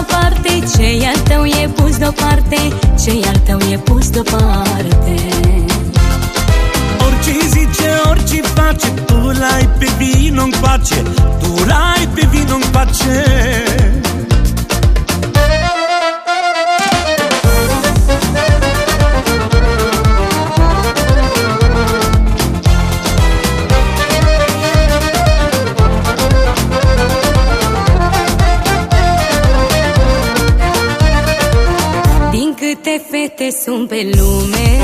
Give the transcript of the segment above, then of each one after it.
aparte ce al tău e pus deoparte ce al tău e pus deoparte Orice zice, orice face Tu l-ai pe vino pace Tu l-ai pe vino câte fete sunt pe lume.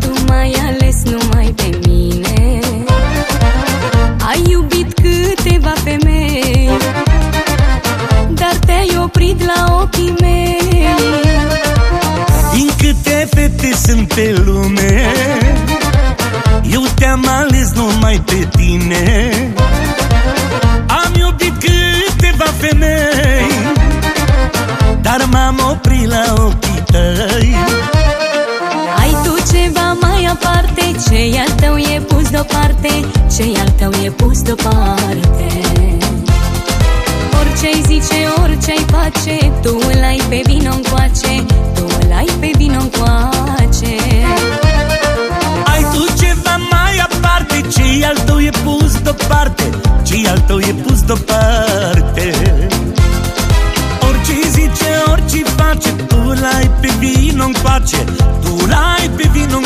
Tu mai ales numai pe mine. Ai iubit câteva femei Dar te-ai oprit la ochii mei. Din câte fete sunt pe lume Eu te-am ales numai pe tine. Am iubit câteva femei deoparte ce al tău e pus deoparte. Orice-ai zice, orice-ai face Tu îl ai pe vino încoace Tu îl ai pe vino încoace. Ai tu ceva mai aparte ce al tău e pus deoparte ce al tău e pus deoparte. L-ai pe vino în pace Tu l-ai pe vino în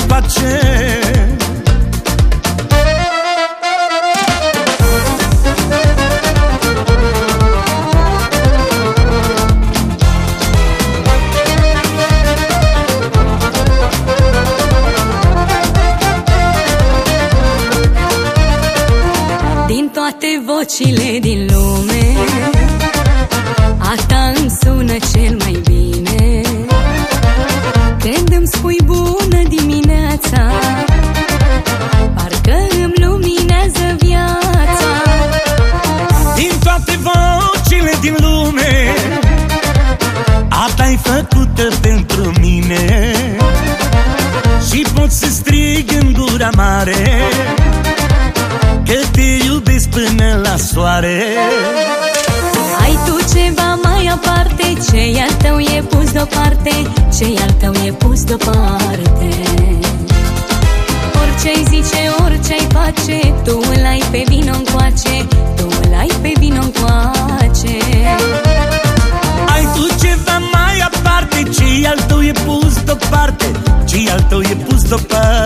Din toate vocile din lume. A ta îmi sună cel mai bine. Când îmi spui bună dimineața Parcă îmi luminează viața. Din toate vocile din lume Asta-i făcută pentru mine. Și pot să strig în gura mare la soare. Ai tu ceva mai aparte ce al tău e pus deoparte ce al tău e pus deoparte. Orice-ai zice, orice-ai face Tu îl ai pe vino încoace Tu îl ai pe vino încoace. Ai tu ceva mai aparte ce al tău e pus deoparte ce al tău e pus deoparte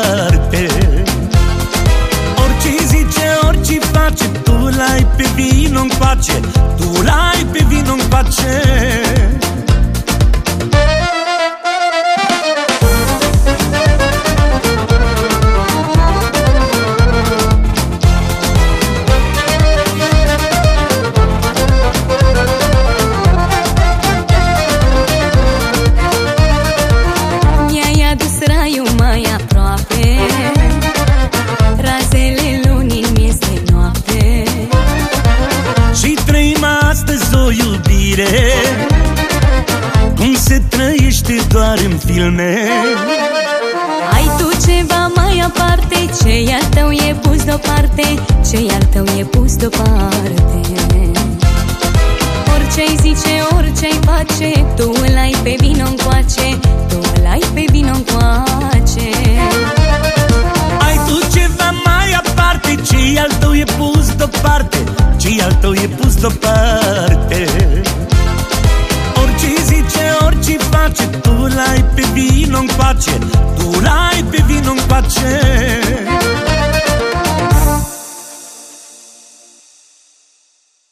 trăiește doar în filme? Ai tu ceva mai aparte? Ce al tău e pus deoparte? Ce al tău e pus deoparte? Orice-ai zice, orice-ai face Tu îl ai pe vino încoace Tu îl ai pe vino încoace. Ai tu ceva mai aparte? Ce al tău e pus deoparte? Ce al tău e pus deoparte orice face Tu l-ai pe vino în pace Tu